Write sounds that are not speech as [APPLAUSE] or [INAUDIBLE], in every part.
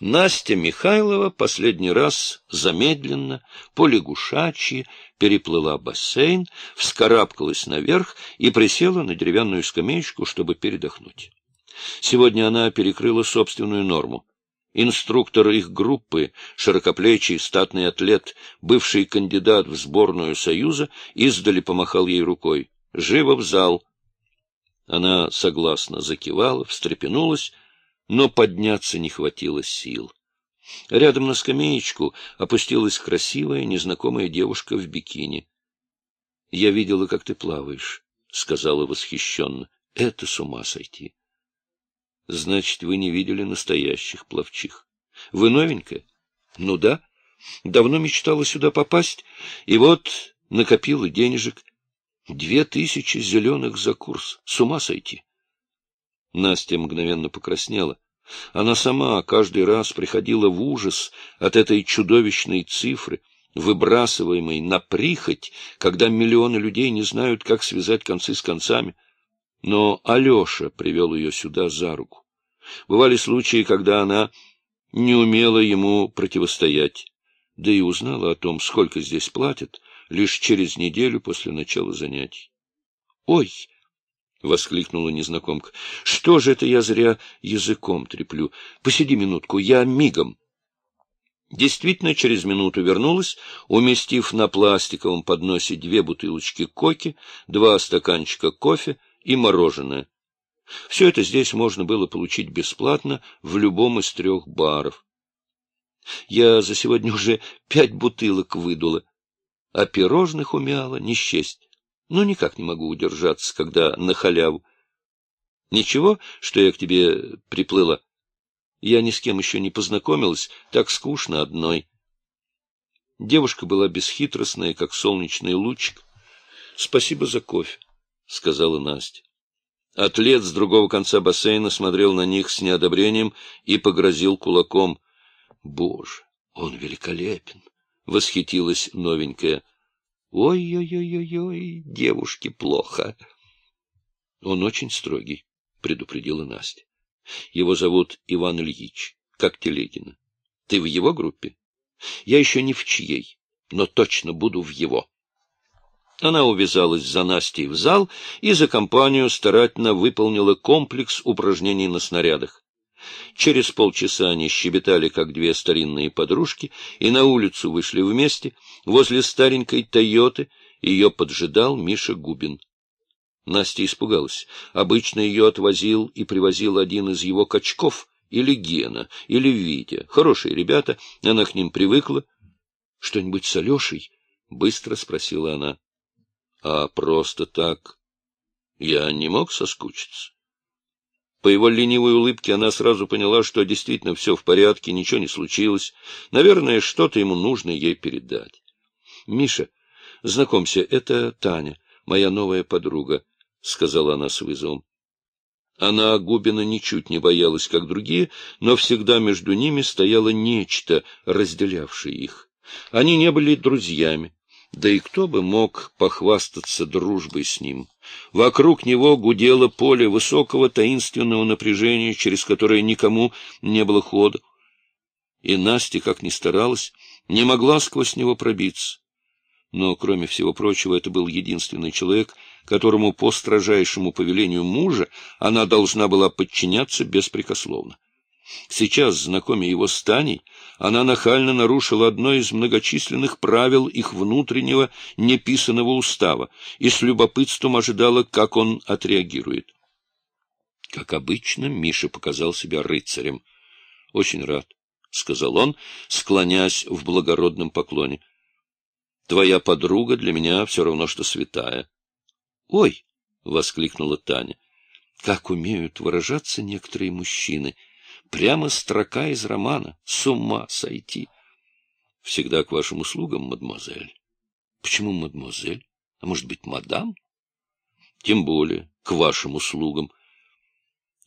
Настя Михайлова последний раз замедленно, полягушачьи, переплыла бассейн, вскарабкалась наверх и присела на деревянную скамеечку, чтобы передохнуть. Сегодня она перекрыла собственную норму. Инструктор их группы, широкоплечий статный атлет, бывший кандидат в сборную Союза, издали помахал ей рукой. «Живо в зал!» Она согласно закивала, встрепенулась, но подняться не хватило сил. Рядом на скамеечку опустилась красивая, незнакомая девушка в бикини. — Я видела, как ты плаваешь, — сказала восхищенно. — Это с ума сойти. — Значит, вы не видели настоящих пловчих. Вы новенькая? — Ну да. Давно мечтала сюда попасть, и вот накопила денежек. Две тысячи зеленых за курс. С ума сойти. Настя мгновенно покраснела. Она сама каждый раз приходила в ужас от этой чудовищной цифры, выбрасываемой на прихоть, когда миллионы людей не знают, как связать концы с концами. Но Алеша привел ее сюда за руку. Бывали случаи, когда она не умела ему противостоять, да и узнала о том, сколько здесь платят, лишь через неделю после начала занятий. «Ой!» — воскликнула незнакомка. — Что же это я зря языком треплю? Посиди минутку, я мигом. Действительно, через минуту вернулась, уместив на пластиковом подносе две бутылочки коки, два стаканчика кофе и мороженое. Все это здесь можно было получить бесплатно в любом из трех баров. Я за сегодня уже пять бутылок выдула, а пирожных умяла не счесть но никак не могу удержаться, когда на халяву. Ничего, что я к тебе приплыла. Я ни с кем еще не познакомилась, так скучно одной. Девушка была бесхитростная, как солнечный лучик. — Спасибо за кофе, — сказала Настя. Атлет с другого конца бассейна смотрел на них с неодобрением и погрозил кулаком. — Боже, он великолепен! — восхитилась новенькая. Ой-ой-ой-ой-ой, девушке плохо. Он очень строгий, предупредила Настя. Его зовут Иван Ильич, как Телегина. Ты в его группе? Я еще не в чьей, но точно буду в его. Она увязалась за Настей в зал и за компанию старательно выполнила комплекс упражнений на снарядах. Через полчаса они щебетали, как две старинные подружки, и на улицу вышли вместе. Возле старенькой «Тойоты» ее поджидал Миша Губин. Настя испугалась. Обычно ее отвозил и привозил один из его качков, или Гена, или Витя. Хорошие ребята, она к ним привыкла. — Что-нибудь с Алешей? — быстро спросила она. — А просто так? Я не мог соскучиться. По его ленивой улыбке она сразу поняла, что действительно все в порядке, ничего не случилось. Наверное, что-то ему нужно ей передать. — Миша, знакомься, это Таня, моя новая подруга, — сказала она с вызовом. Она Губина ничуть не боялась, как другие, но всегда между ними стояло нечто, разделявшее их. Они не были друзьями, да и кто бы мог похвастаться дружбой с ним? Вокруг него гудело поле высокого таинственного напряжения, через которое никому не было хода. И Настя, как ни старалась, не могла сквозь него пробиться. Но, кроме всего прочего, это был единственный человек, которому по строжайшему повелению мужа она должна была подчиняться беспрекословно. Сейчас, знакомя его с Таней, она нахально нарушила одно из многочисленных правил их внутреннего неписанного устава и с любопытством ожидала, как он отреагирует. Как обычно, Миша показал себя рыцарем. — Очень рад, — сказал он, склонясь в благородном поклоне. — Твоя подруга для меня все равно, что святая. — Ой! — воскликнула Таня. — Как умеют выражаться некоторые мужчины! — Прямо строка из романа. С ума сойти. Всегда к вашим услугам, мадемуазель. Почему мадемуазель? А может быть, мадам? Тем более к вашим услугам.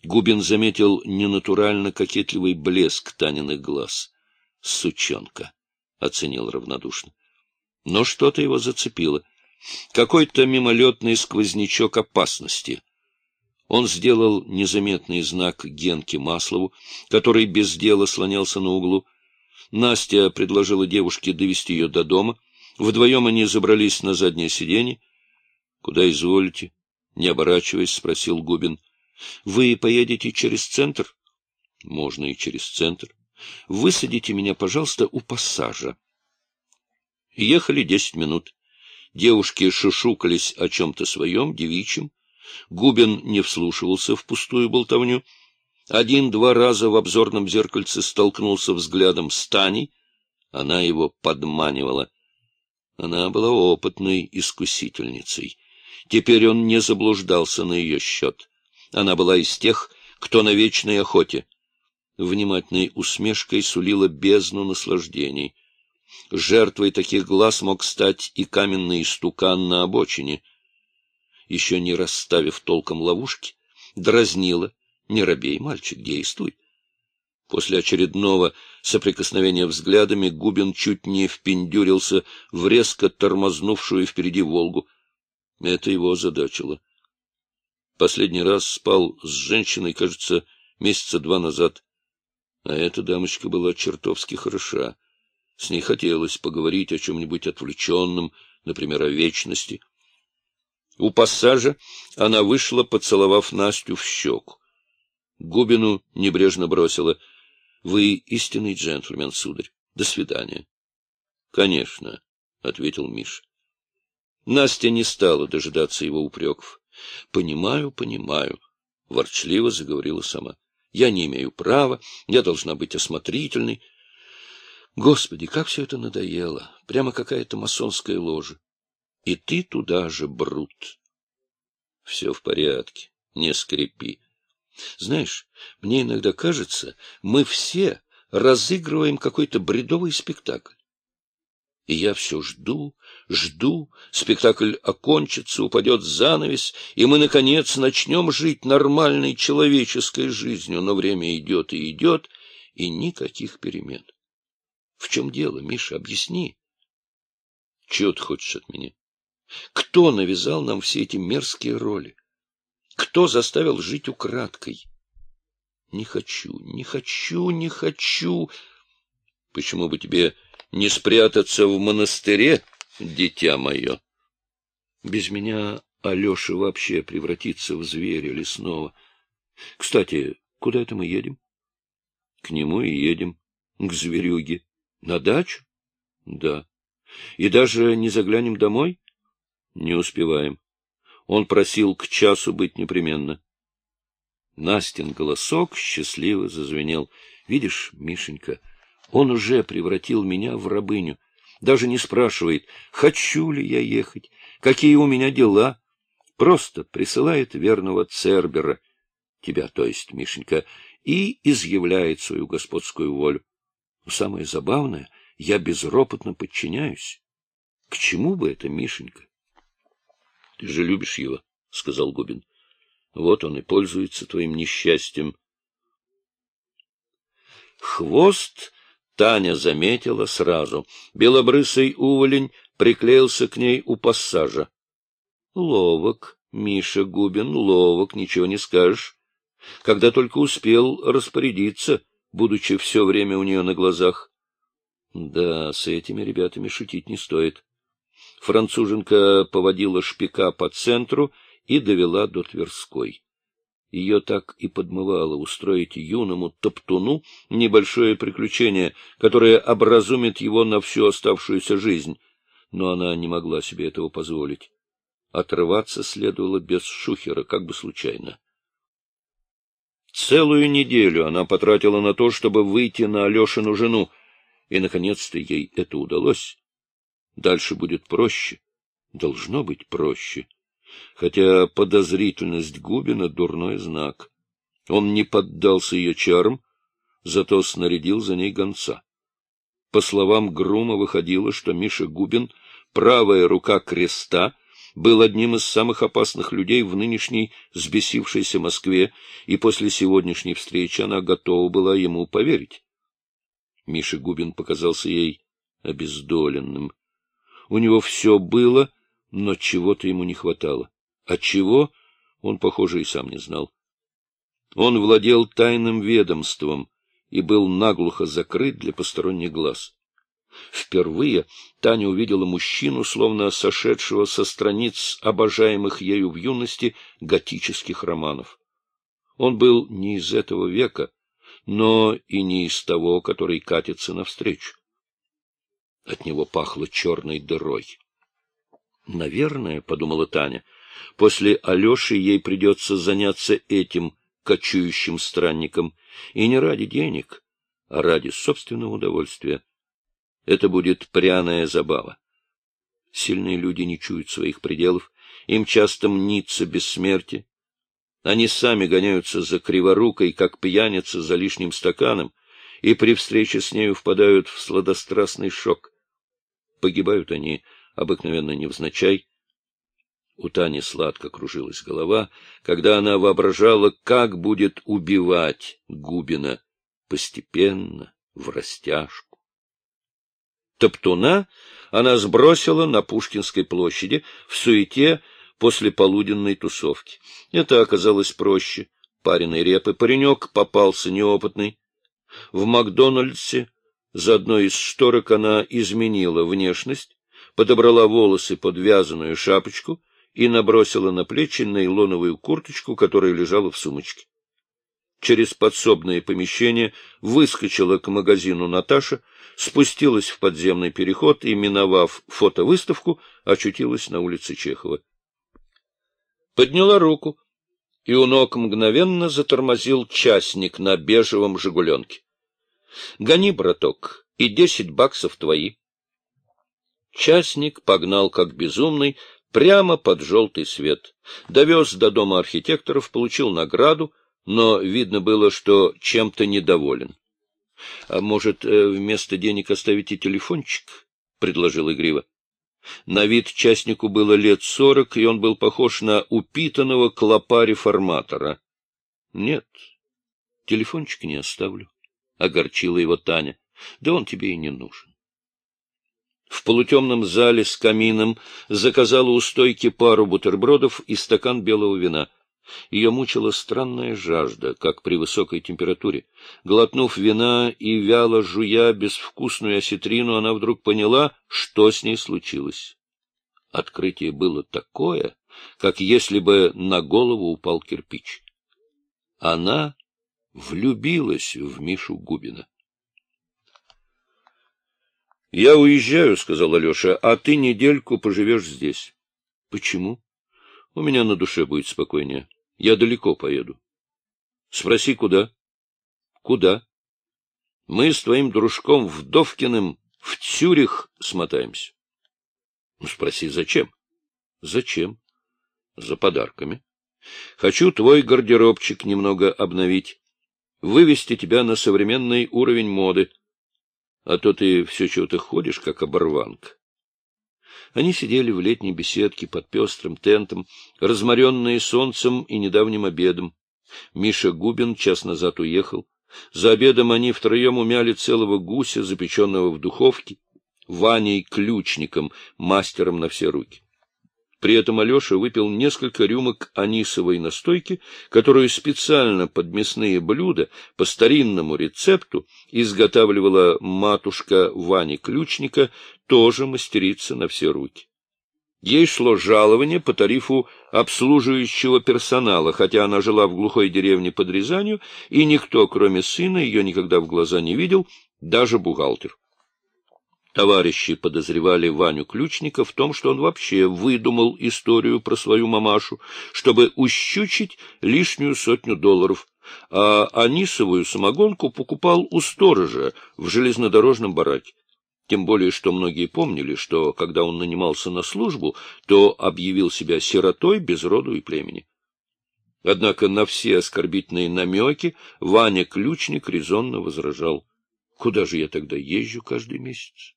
Губин заметил ненатурально кокетливый блеск Таниных глаз. Сучонка, — оценил равнодушно. Но что-то его зацепило. Какой-то мимолетный сквознячок опасности. Он сделал незаметный знак Генке Маслову, который без дела слонялся на углу. Настя предложила девушке довести ее до дома. Вдвоем они забрались на заднее сиденье. — Куда изволите? — не оборачиваясь, спросил Губин. — Вы поедете через центр? — Можно и через центр. Высадите меня, пожалуйста, у пассажа. Ехали десять минут. Девушки шушукались о чем-то своем, девичьем. Губин не вслушивался в пустую болтовню. Один-два раза в обзорном зеркальце столкнулся взглядом с Таней. Она его подманивала. Она была опытной искусительницей. Теперь он не заблуждался на ее счет. Она была из тех, кто на вечной охоте. Внимательной усмешкой сулила бездну наслаждений. Жертвой таких глаз мог стать и каменный стукан на обочине. Еще не расставив толком ловушки, дразнила. Не робей, мальчик, действуй. После очередного соприкосновения взглядами Губин чуть не впендюрился в резко тормознувшую впереди Волгу. Это его озадачило. Последний раз спал с женщиной, кажется, месяца два назад. А эта дамочка была чертовски хороша. С ней хотелось поговорить о чем-нибудь отвлеченном, например, о вечности. У пассажа она вышла, поцеловав Настю в щеку. Губину небрежно бросила. — Вы истинный джентльмен, сударь. До свидания. — Конечно, — ответил Миш. Настя не стала дожидаться его упреков. — Понимаю, понимаю, — ворчливо заговорила сама. — Я не имею права, я должна быть осмотрительной. Господи, как все это надоело! Прямо какая-то масонская ложа. И ты туда же, Брут. Все в порядке, не скрипи. Знаешь, мне иногда кажется, мы все разыгрываем какой-то бредовый спектакль. И я все жду, жду, спектакль окончится, упадет занавес, и мы, наконец, начнем жить нормальной человеческой жизнью, но время идет и идет, и никаких перемен. В чем дело, Миша, объясни. Чего ты хочешь от меня? Кто навязал нам все эти мерзкие роли? Кто заставил жить украдкой? Не хочу, не хочу, не хочу. Почему бы тебе не спрятаться в монастыре, дитя мое? Без меня Алеша вообще превратится в зверя лесного. Кстати, куда это мы едем? К нему и едем, к зверюге. На дачу? Да. И даже не заглянем домой? Не успеваем. Он просил к часу быть непременно. Настин голосок счастливо зазвенел. Видишь, Мишенька, он уже превратил меня в рабыню. Даже не спрашивает, хочу ли я ехать, какие у меня дела. Просто присылает верного Цербера, тебя, то есть, Мишенька, и изъявляет свою господскую волю. Самое забавное, я безропотно подчиняюсь. К чему бы это, Мишенька? — Ты же любишь его, — сказал Губин. — Вот он и пользуется твоим несчастьем. Хвост Таня заметила сразу. Белобрысый уволень приклеился к ней у пассажа. — Ловок, Миша Губин, ловок, ничего не скажешь. Когда только успел распорядиться, будучи все время у нее на глазах. Да, с этими ребятами шутить не стоит. Француженка поводила шпика по центру и довела до Тверской. Ее так и подмывало устроить юному топтуну небольшое приключение, которое образумит его на всю оставшуюся жизнь, но она не могла себе этого позволить. Отрываться следовало без шухера, как бы случайно. Целую неделю она потратила на то, чтобы выйти на Алешину жену, и, наконец-то, ей это удалось. Дальше будет проще. Должно быть проще. Хотя подозрительность Губина — дурной знак. Он не поддался ее чарам, зато снарядил за ней гонца. По словам Грума выходило, что Миша Губин — правая рука креста — был одним из самых опасных людей в нынешней взбесившейся Москве, и после сегодняшней встречи она готова была ему поверить. Миша Губин показался ей обездоленным. У него все было, но чего-то ему не хватало. А чего, Он, похоже, и сам не знал. Он владел тайным ведомством и был наглухо закрыт для посторонних глаз. Впервые Таня увидела мужчину, словно сошедшего со страниц обожаемых ею в юности готических романов. Он был не из этого века, но и не из того, который катится навстречу. От него пахло черной дырой. «Наверное, — подумала Таня, — после Алеши ей придется заняться этим кочующим странником, и не ради денег, а ради собственного удовольствия. Это будет пряная забава. Сильные люди не чуют своих пределов, им часто мнится бессмертие. Они сами гоняются за криворукой, как пьяница за лишним стаканом, и при встрече с нею впадают в сладострастный шок. Погибают они обыкновенно невзначай. У Тани сладко кружилась голова, когда она воображала, как будет убивать Губина постепенно, в растяжку. Топтуна она сбросила на Пушкинской площади в суете после полуденной тусовки. Это оказалось проще. Пареной репы паренек попался неопытный. В Макдональдсе за одной из шторок она изменила внешность, подобрала волосы под вязаную шапочку и набросила на плечи нейлоновую курточку, которая лежала в сумочке. Через подсобное помещение выскочила к магазину Наташа, спустилась в подземный переход и, миновав фотовыставку, очутилась на улице Чехова. Подняла руку, и у ног мгновенно затормозил частник на бежевом «Жигуленке». — Гони, браток, и десять баксов твои. Частник погнал, как безумный, прямо под желтый свет. Довез до дома архитекторов, получил награду, но видно было, что чем-то недоволен. — А может, э, вместо денег оставите телефончик? — предложил игриво. На вид частнику было лет сорок, и он был похож на упитанного клопа-реформатора. — Нет, телефончик не оставлю, — огорчила его Таня. — Да он тебе и не нужен. В полутемном зале с камином заказала у стойки пару бутербродов и стакан белого вина — ее мучила странная жажда, как при высокой температуре. Глотнув вина и вяло жуя безвкусную осетрину, она вдруг поняла, что с ней случилось. Открытие было такое, как если бы на голову упал кирпич. Она влюбилась в Мишу Губина. — Я уезжаю, — сказал Алеша, — а ты недельку поживешь здесь. — Почему? — У меня на душе будет спокойнее. Я далеко поеду. Спроси, куда? Куда? Мы с твоим дружком Вдовкиным в Цюрих смотаемся. Спроси, зачем? Зачем? За подарками. Хочу твой гардеробчик немного обновить, вывести тебя на современный уровень моды. А то ты все чего-то ходишь, как оборванка. Они сидели в летней беседке под пестрым тентом, разморенные солнцем и недавним обедом. Миша Губин час назад уехал. За обедом они втроем умяли целого гуся, запеченного в духовке, Ваней Ключником, мастером на все руки. При этом Алеша выпил несколько рюмок анисовой настойки, которую специально под мясные блюда по старинному рецепту изготавливала матушка Вани Ключника, тоже мастерица на все руки. Ей шло жалование по тарифу обслуживающего персонала, хотя она жила в глухой деревне под Рязанью, и никто, кроме сына, ее никогда в глаза не видел, даже бухгалтер. Товарищи подозревали Ваню Ключника в том, что он вообще выдумал историю про свою мамашу, чтобы ущучить лишнюю сотню долларов, а анисовую самогонку покупал у сторожа в железнодорожном бараке. Тем более, что многие помнили, что, когда он нанимался на службу, то объявил себя сиротой без роду и племени. Однако на все оскорбительные намеки Ваня Ключник резонно возражал. Куда же я тогда езжу каждый месяц?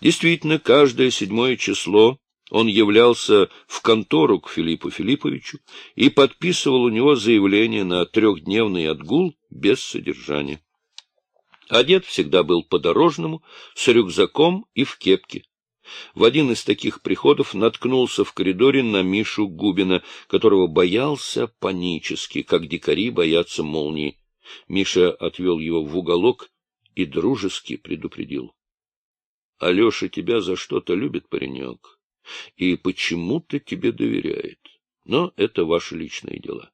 Действительно, каждое седьмое число он являлся в контору к Филиппу Филипповичу и подписывал у него заявление на трехдневный отгул без содержания. Одет всегда был по-дорожному, с рюкзаком и в кепке. В один из таких приходов наткнулся в коридоре на Мишу Губина, которого боялся панически, как дикари боятся молнии. Миша отвел его в уголок и дружески предупредил. — Алеша тебя за что-то любит, паренек, и почему-то тебе доверяет. Но это ваши личные дела.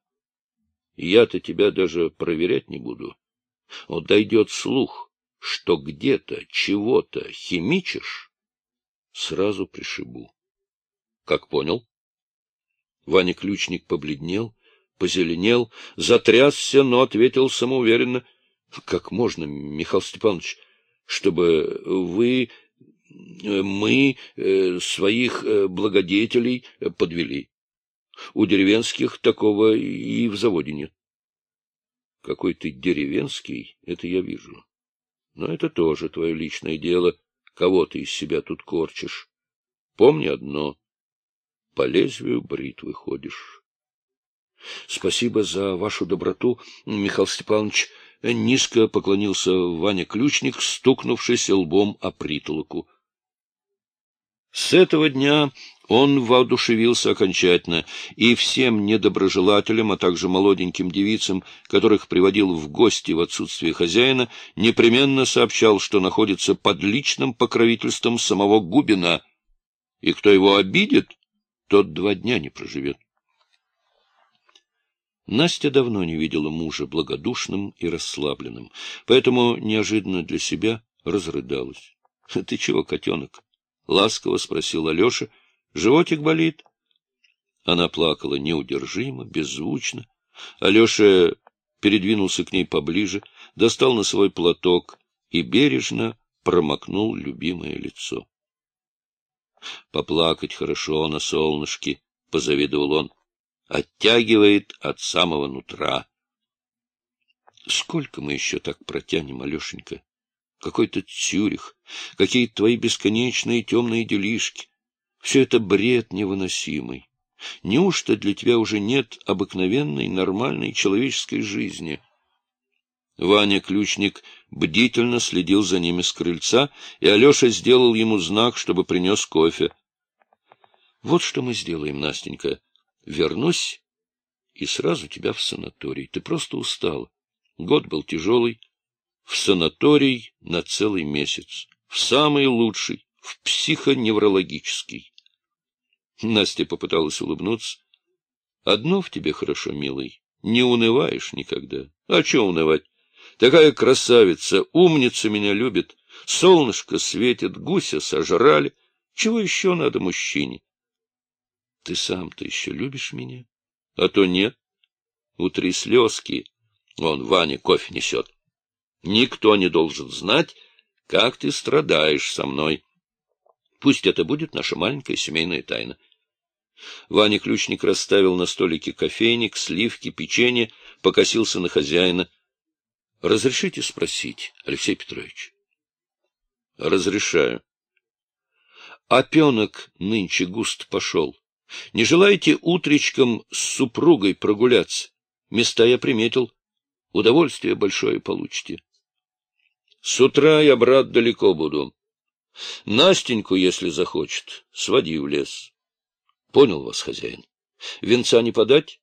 Я-то тебя даже проверять не буду. Вот дойдет слух, что где-то чего-то химичишь, сразу пришибу. — Как понял? Ваня Ключник побледнел, позеленел, затрясся, но ответил самоуверенно. — Как можно, Михаил Степанович, чтобы вы, мы э, своих э, благодетелей подвели? У деревенских такого и в заводе нет. Какой ты деревенский, это я вижу. Но это тоже твое личное дело, кого ты из себя тут корчишь. Помни одно — по лезвию бритвы ходишь. Спасибо за вашу доброту, Михаил Степанович. Низко поклонился Ваня Ключник, стукнувшись лбом о притолоку. С этого дня он воодушевился окончательно, и всем недоброжелателям, а также молоденьким девицам, которых приводил в гости в отсутствие хозяина, непременно сообщал, что находится под личным покровительством самого Губина, и кто его обидит, тот два дня не проживет. Настя давно не видела мужа благодушным и расслабленным, поэтому неожиданно для себя разрыдалась. — Ты чего, котенок? — ласково спросил Алеша, — Животик болит? Она плакала неудержимо, беззвучно. Алеша передвинулся к ней поближе, достал на свой платок и бережно промокнул любимое лицо. — Поплакать хорошо на солнышке, — позавидовал он. — Оттягивает от самого нутра. — Сколько мы еще так протянем, Алешенька? Какой-то Цюрих, какие-то твои бесконечные темные делишки. Все это бред невыносимый. Неужто для тебя уже нет обыкновенной, нормальной человеческой жизни? Ваня Ключник бдительно следил за ними с крыльца, и Алеша сделал ему знак, чтобы принес кофе. — Вот что мы сделаем, Настенька. Вернусь и сразу тебя в санаторий. Ты просто устала. Год был тяжелый. В санаторий на целый месяц. В самый лучший, в психоневрологический. Настя попыталась улыбнуться. — Одно в тебе хорошо, милый. Не унываешь никогда. А че унывать? Такая красавица, умница меня любит. Солнышко светит, гуся сожрали. Чего еще надо мужчине? Ты сам-то еще любишь меня? А то нет. Утри слезки. Он Ваня кофе несет. Никто не должен знать, как ты страдаешь со мной. Пусть это будет наша маленькая семейная тайна. Ваня Ключник расставил на столике кофейник, сливки, печенье, покосился на хозяина. — Разрешите спросить, Алексей Петрович? — Разрешаю. — Опенок нынче густ пошел. Не желаете утречком с супругой прогуляться? Места я приметил. Удовольствие большое получите. С утра я, брат, далеко буду. Настеньку, если захочет, своди в лес. Понял вас, хозяин. Венца не подать?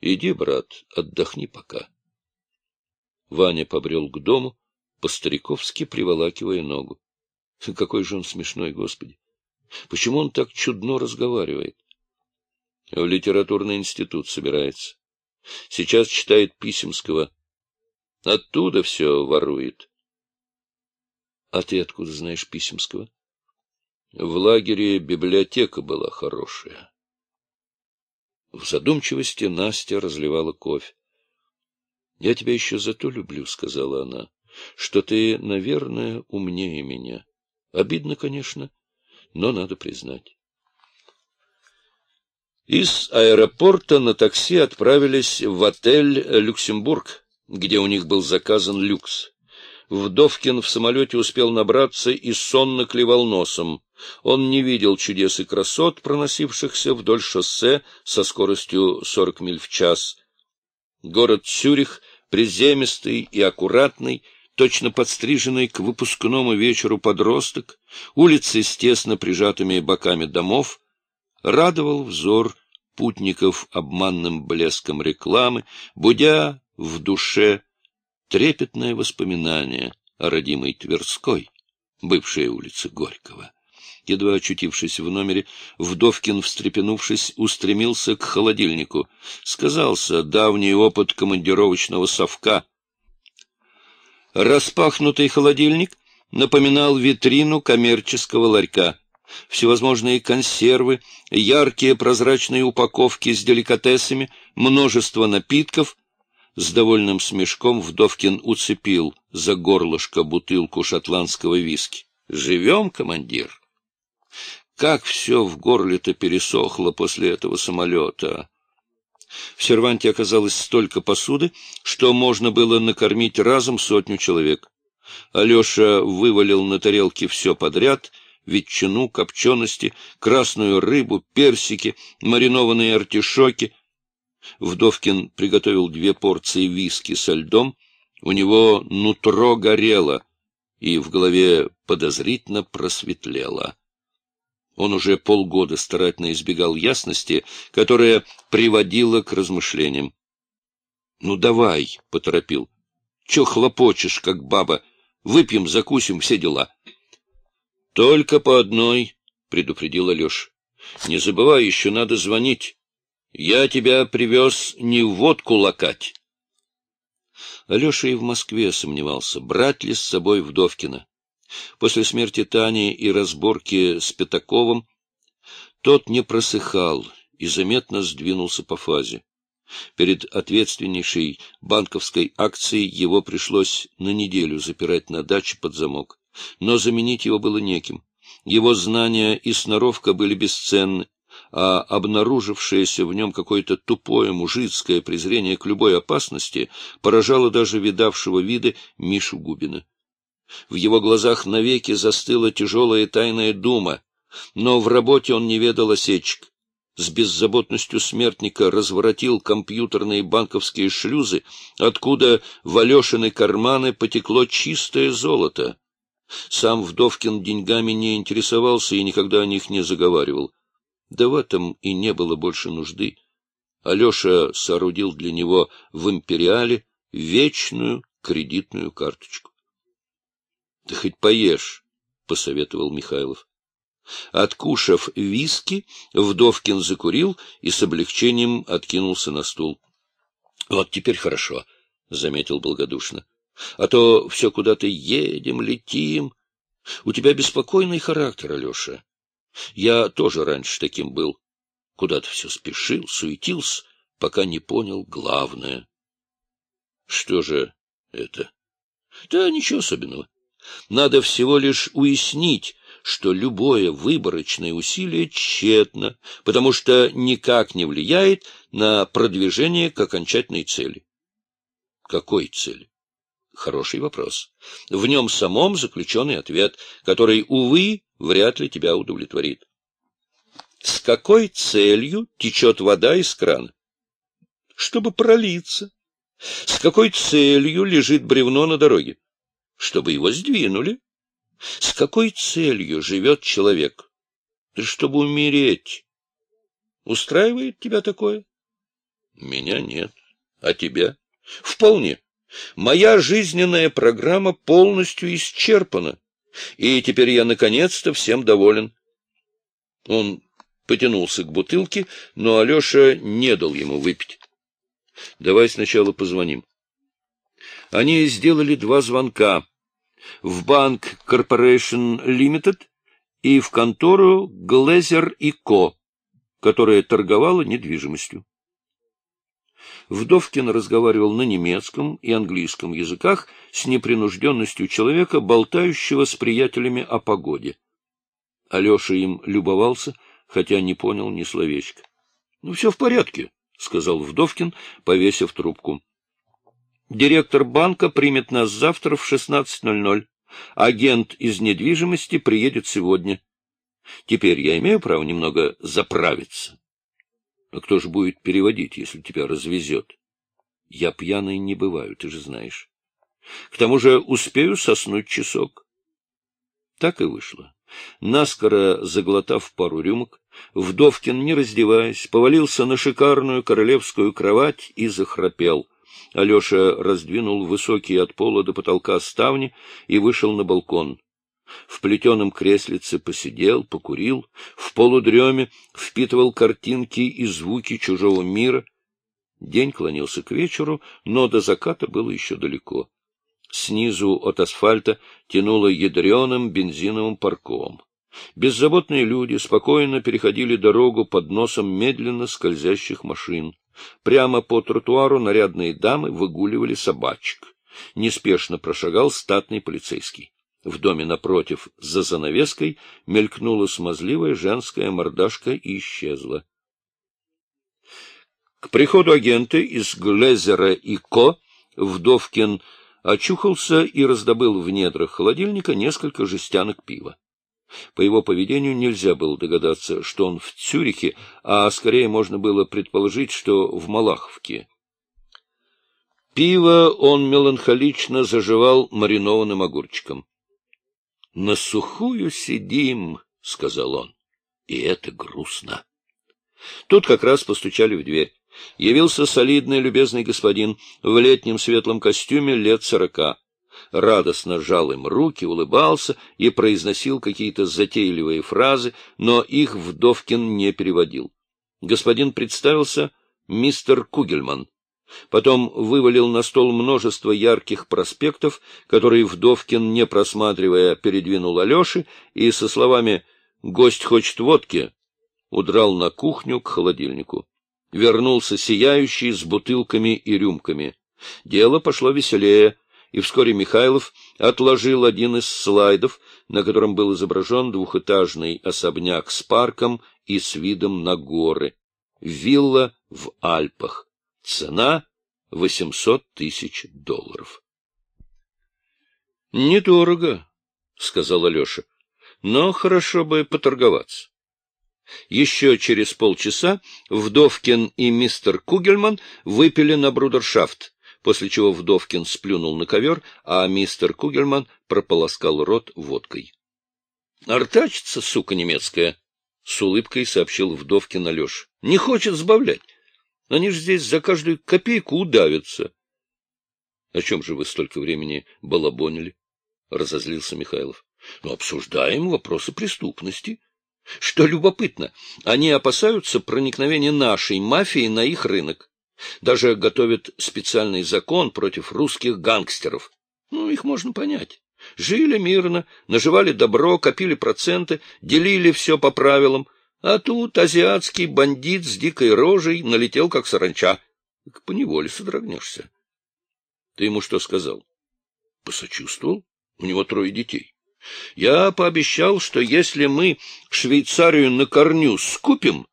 Иди, брат, отдохни пока. Ваня побрел к дому, по-стариковски приволакивая ногу. [LAUGHS] Какой же он смешной, Господи! Почему он так чудно разговаривает? В литературный институт собирается. Сейчас читает Писемского. Оттуда все ворует. А ты откуда знаешь Писемского? В лагере библиотека была хорошая. В задумчивости Настя разливала кофе. — Я тебя еще за то люблю, — сказала она, — что ты, наверное, умнее меня. Обидно, конечно, но надо признать. Из аэропорта на такси отправились в отель «Люксембург», где у них был заказан люкс. Вдовкин в самолете успел набраться и сонно клевал носом. Он не видел чудес и красот, проносившихся вдоль шоссе со скоростью 40 миль в час. Город Цюрих, приземистый и аккуратный, точно подстриженный к выпускному вечеру подросток, улицы с тесно прижатыми боками домов, радовал взор путников обманным блеском рекламы, будя в душе трепетное воспоминание о родимой Тверской, бывшей улице Горького. Едва очутившись в номере, Вдовкин, встрепенувшись, устремился к холодильнику. Сказался давний опыт командировочного совка. Распахнутый холодильник напоминал витрину коммерческого ларька. Всевозможные консервы, яркие прозрачные упаковки с деликатесами, множество напитков. С довольным смешком Вдовкин уцепил за горлышко бутылку шотландского виски. «Живем, командир!» Как все в горле-то пересохло после этого самолета. В серванте оказалось столько посуды, что можно было накормить разом сотню человек. Алеша вывалил на тарелки все подряд — ветчину, копчености, красную рыбу, персики, маринованные артишоки. Вдовкин приготовил две порции виски со льдом. У него нутро горело, и в голове подозрительно просветлело. Он уже полгода старательно избегал ясности, которая приводила к размышлениям. — Ну, давай, — поторопил. — Че хлопочешь, как баба? Выпьем, закусим, все дела. — Только по одной, — предупредил Алеша. — Не забывай, еще надо звонить. Я тебя привез не водку лакать. Алеша и в Москве сомневался, брать ли с собой Вдовкина. После смерти Тани и разборки с Пятаковым тот не просыхал и заметно сдвинулся по фазе. Перед ответственнейшей банковской акцией его пришлось на неделю запирать на даче под замок. Но заменить его было неким. Его знания и сноровка были бесценны, а обнаружившееся в нем какое-то тупое мужицкое презрение к любой опасности поражало даже видавшего виды Мишу Губина. В его глазах навеки застыла тяжелая тайная дума, но в работе он не ведал осечек. С беззаботностью смертника разворотил компьютерные банковские шлюзы, откуда в Алешины карманы потекло чистое золото. Сам Вдовкин деньгами не интересовался и никогда о них не заговаривал. Да в этом и не было больше нужды. Алеша соорудил для него в империале вечную кредитную карточку. — Да хоть поешь, — посоветовал Михайлов. Откушав виски, Вдовкин закурил и с облегчением откинулся на стул. — Вот теперь хорошо, — заметил благодушно. — А то все куда-то едем, летим. У тебя беспокойный характер, Алеша. Я тоже раньше таким был. Куда-то все спешил, суетился, пока не понял главное. — Что же это? — Да ничего особенного. Надо всего лишь уяснить, что любое выборочное усилие тщетно, потому что никак не влияет на продвижение к окончательной цели. Какой цели? Хороший вопрос. В нем самом заключенный ответ, который, увы, вряд ли тебя удовлетворит. С какой целью течет вода из крана? Чтобы пролиться. С какой целью лежит бревно на дороге? чтобы его сдвинули. С какой целью живет человек? Чтобы умереть. Устраивает тебя такое? Меня нет. А тебя? Вполне. Моя жизненная программа полностью исчерпана, и теперь я наконец-то всем доволен. Он потянулся к бутылке, но Алеша не дал ему выпить. — Давай сначала позвоним. Они сделали два звонка в банк Corporation Limited и в контору и Ко, которая торговала недвижимостью. Вдовкин разговаривал на немецком и английском языках с непринужденностью человека, болтающего с приятелями о погоде. Алеша им любовался, хотя не понял ни словечка. — Ну, все в порядке, — сказал Вдовкин, повесив трубку. Директор банка примет нас завтра в 16.00. Агент из недвижимости приедет сегодня. Теперь я имею право немного заправиться. А кто же будет переводить, если тебя развезет? Я пьяный не бываю, ты же знаешь. К тому же успею соснуть часок. Так и вышло. Наскоро заглотав пару рюмок, Вдовкин, не раздеваясь, повалился на шикарную королевскую кровать и захрапел. Алеша раздвинул высокие от пола до потолка ставни и вышел на балкон. В плетеном креслице посидел, покурил, в полудреме впитывал картинки и звуки чужого мира. День клонился к вечеру, но до заката было еще далеко. Снизу от асфальта тянуло ядреным бензиновым парком. Беззаботные люди спокойно переходили дорогу под носом медленно скользящих машин. Прямо по тротуару нарядные дамы выгуливали собачек. Неспешно прошагал статный полицейский. В доме напротив, за занавеской, мелькнула смазливая женская мордашка и исчезла. К приходу агента из Глезера и Ко Вдовкин очухался и раздобыл в недрах холодильника несколько жестянок пива. По его поведению нельзя было догадаться, что он в Цюрихе, а скорее можно было предположить, что в Малаховке. Пиво он меланхолично заживал маринованным огурчиком. — На сухую сидим, — сказал он, — и это грустно. Тут как раз постучали в дверь. Явился солидный любезный господин в летнем светлом костюме лет сорока радостно жал им руки, улыбался и произносил какие-то затейливые фразы, но их Вдовкин не переводил. Господин представился мистер Кугельман. Потом вывалил на стол множество ярких проспектов, которые Вдовкин, не просматривая, передвинул Алёше и со словами «Гость хочет водки» удрал на кухню к холодильнику. Вернулся сияющий с бутылками и рюмками. Дело пошло веселее и вскоре Михайлов отложил один из слайдов, на котором был изображен двухэтажный особняк с парком и с видом на горы. Вилла в Альпах. Цена — восемьсот тысяч долларов. — Недорого, — сказал Алеша, — но хорошо бы поторговаться. Еще через полчаса Вдовкин и мистер Кугельман выпили на брудершафт, после чего Вдовкин сплюнул на ковер, а мистер Кугельман прополоскал рот водкой. — Артачится, сука немецкая! — с улыбкой сообщил Вдовкин Алеш. — Не хочет сбавлять. Они же здесь за каждую копейку удавятся. — О чем же вы столько времени балабонили? — разозлился Михайлов. — Ну, обсуждаем вопросы преступности. Что любопытно, они опасаются проникновения нашей мафии на их рынок. Даже готовят специальный закон против русских гангстеров. Ну, их можно понять. Жили мирно, наживали добро, копили проценты, делили все по правилам. А тут азиатский бандит с дикой рожей налетел, как саранча. Поневоле содрогнешься. Ты ему что сказал? Посочувствовал. У него трое детей. Я пообещал, что если мы Швейцарию на корню скупим,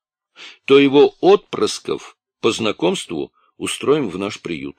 то его отпрысков по знакомству устроим в наш приют.